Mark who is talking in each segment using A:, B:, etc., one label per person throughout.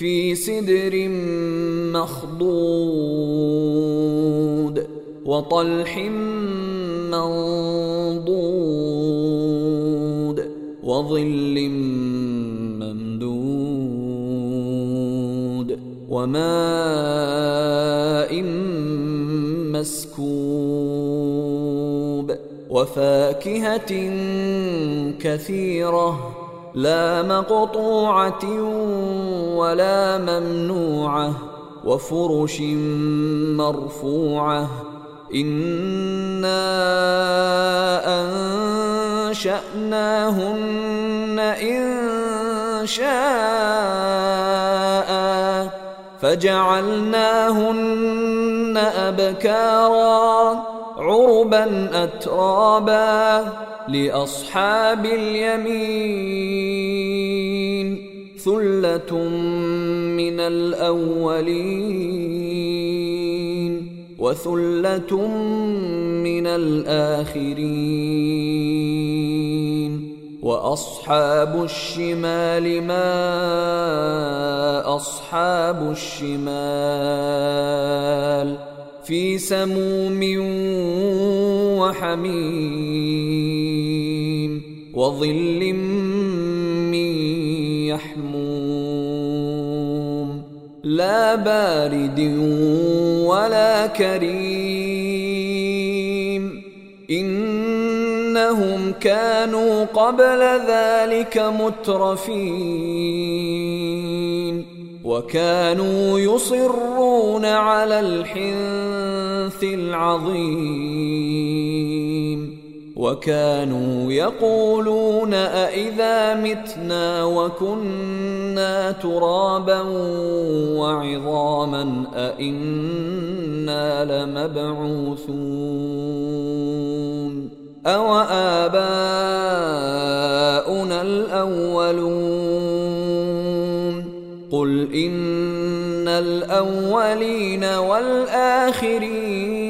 A: في سدر مخضود وطلح منضود وظل ممدود وماء مسكوب وفاكهة كثيرة لا مقطوعة ولا ممنوعة وفرش مرفوعة. إنا أنشأناهن إن شاء فجعلناهن أبكارا عربا اترابا لأصحاب اليمين. ثله من الاولين وثله من الاخرين واصحاب الشمال ما اصحاب الشمال في سموم وحميم وظل من يحموم لا بارد ولا كريم. إنهم كانوا قبل ذلك مترفين. وكانوا يصرون على الحنث العظيم. وكانوا يقولون أإذا متنا وكنا ترابا وعظاما أإنا لمبعوثون أو آباؤنا الأولون قل إن الأولين والآخرين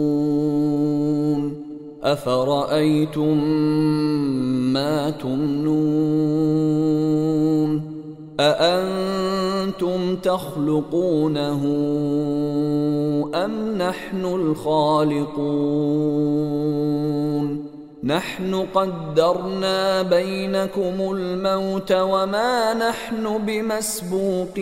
A: أفرأيتم ما تمنون؟ أأنتم تخلقونه أم نحن الخالقون؟ نحن قدرنا بينكم الموت وما نحن بمسبوقين.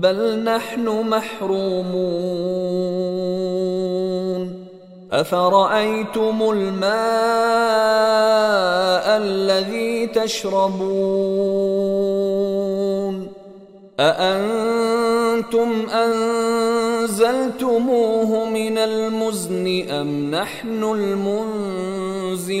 A: بل نحن محرومون. أفرأيتم الماء الذي تشربون؟ أأنتم أنزلتموه من المزن أم نحن المنزلون؟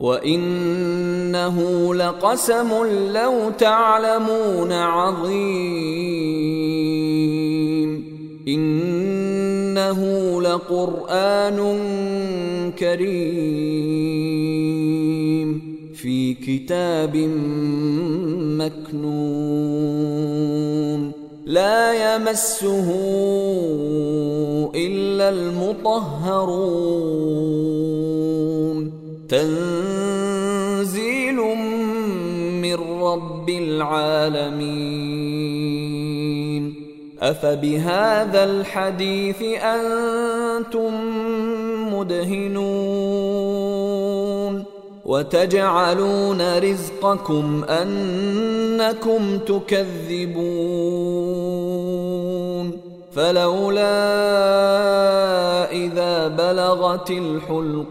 A: وانه لقسم لو تعلمون عظيم انه لقران كريم في كتاب مكنون لا يمسه الا المطهرون تنزيل رب العالمين. أفبهذا الحديث أنتم مدهنون. وتجعلون رزقكم أنكم تكذبون. فلولا إذا بلغت الحلقوم.